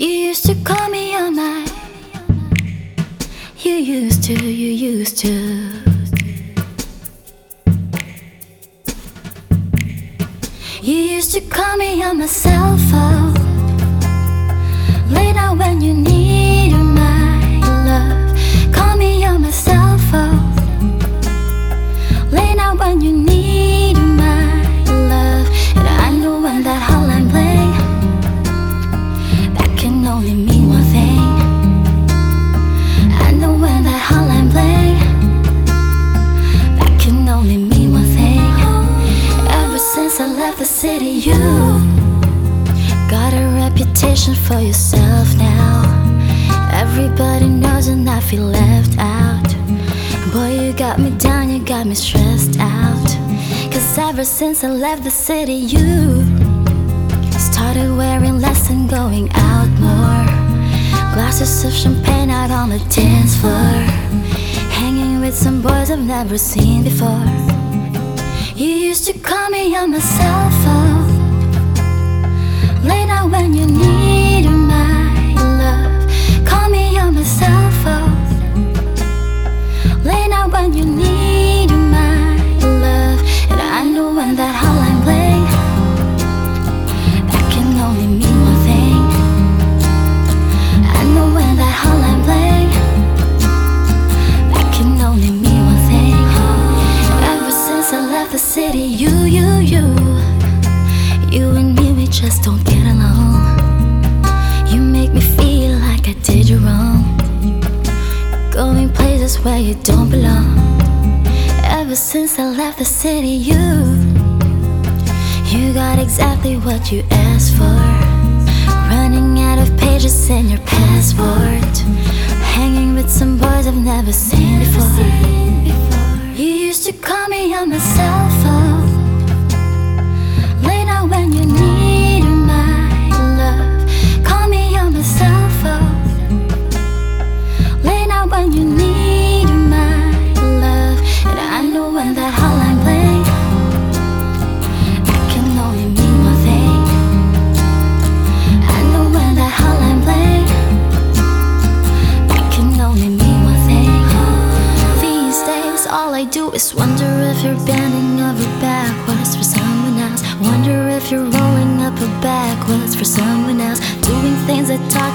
You used to call me all night. You used to, you used to. You used to call me on my cell phone. Got a reputation for yourself now. Everybody knows, and I feel left out. Boy, you got me down, you got me stressed out. Cause ever since I left the city, you started wearing less and going out more. Glasses of champagne out on the dance floor. Hanging with some boys I've never seen before. You used to call me on my cell phone. When you needed my love. Call me on my cell phone. When you needed my love. And I know when that hotline bling, that can only mean one thing. I know when that hotline bling, that can only mean one thing. Ever since I left the city, you, you, you, you and just don't get along. You make me feel like I did you wrong. Going places where you don't belong. Ever since I left the city, you, you got exactly what you asked for. Running out of pages in your passport. Hanging with some boys I've never seen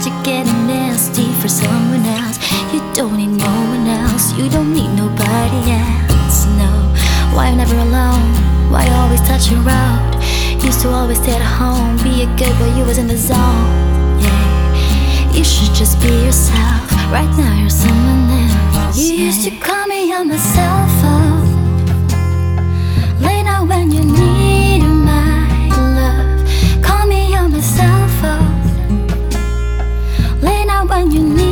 taught getting nasty for someone else. You don't need no one else. You don't need nobody else. No, why I'm never alone? Why you always touch your road? Used to always stay at home, be a good boy. You was in the zone. Yeah, you should just be yourself. Right now you're someone else. You used to call me on my cell phone. when you need.